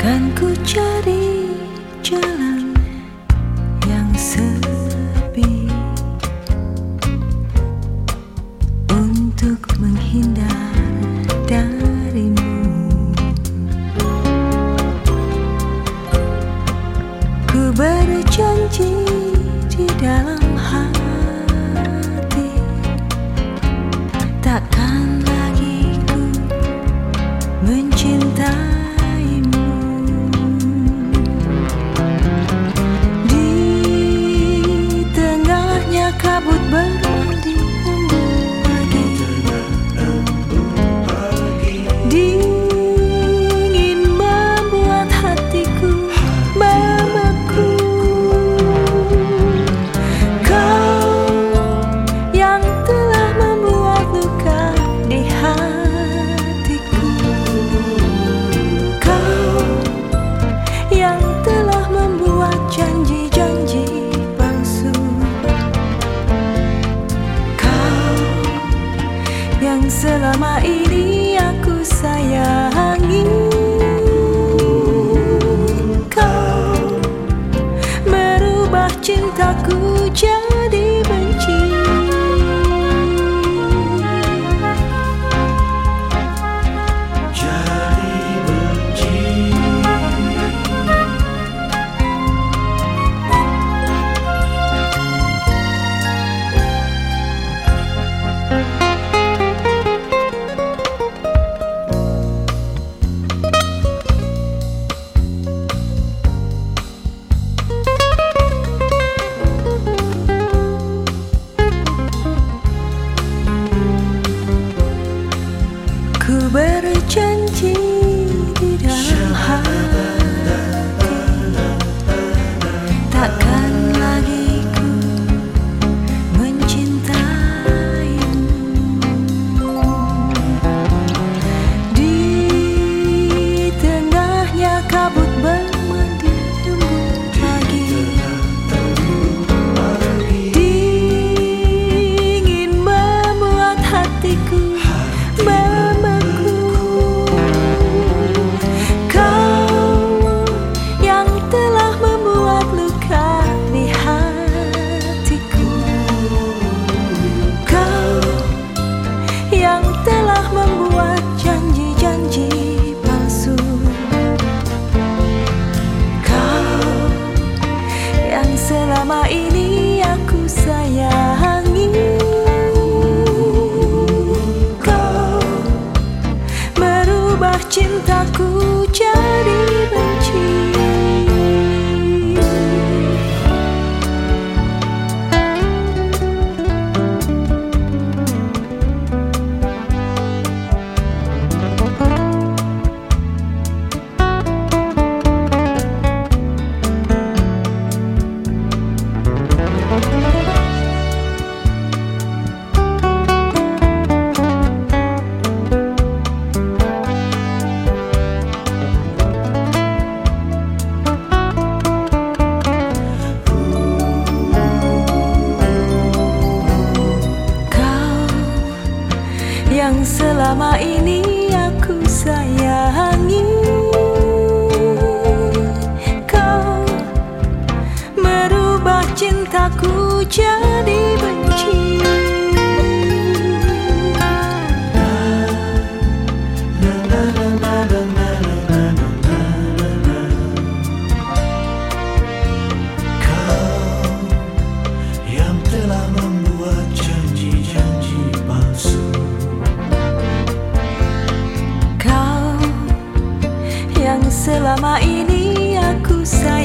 Kan ku cari jalan yang sepi Untuk menghindar darimu. Ku berjanji di dalam hati Takkan selama ini aku sayangi. Kau merubah cintaku jadi benci. Selama ini Selama ini aku sayang.